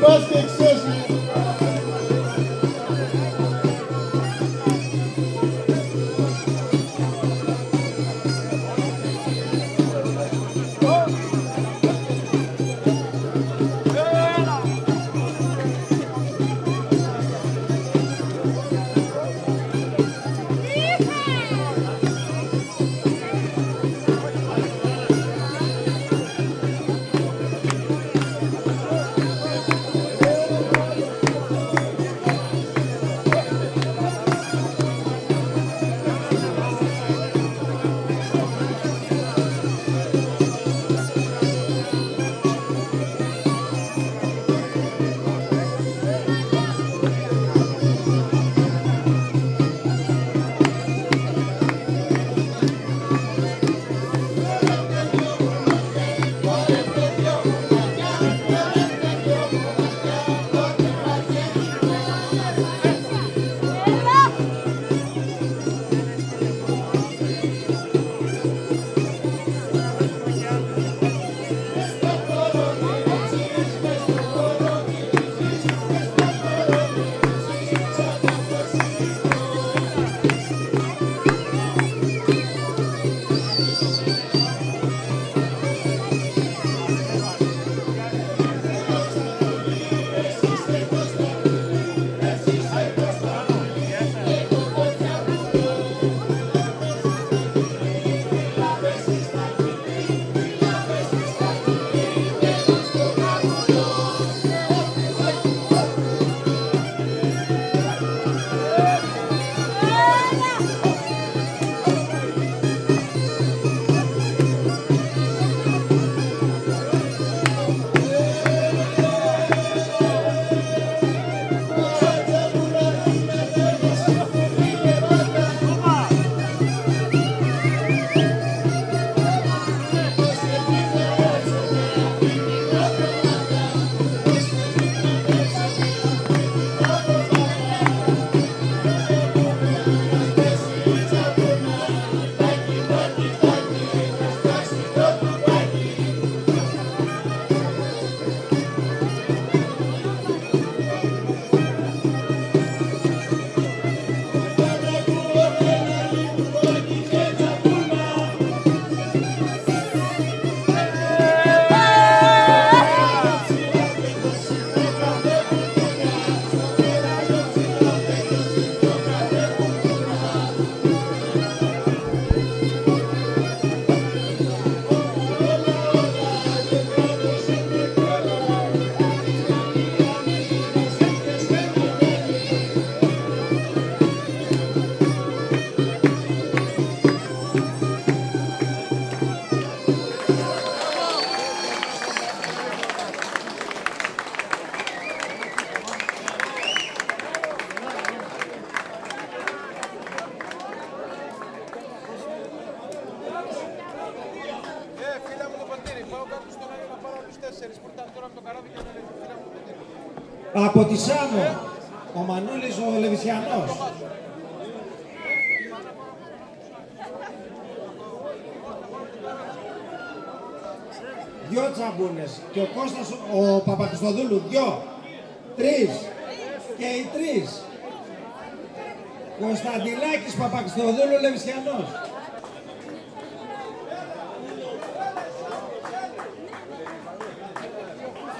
Busted δίχτυο πας και ξέσαι Από τη Σάμο, ο Μανούλης ο Λεβισιανός. Δυο τσαμπούνες και ο Κώστας ο Παπακριστοδούλου, δυο, τρεις και οι τρεις. Κωνσταντινάκης Παπακριστοδούλου Λεβισιανός.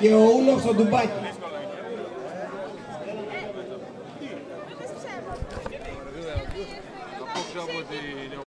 Και ο Ούλοφ στο Ντουμπάκι. Απόψε από την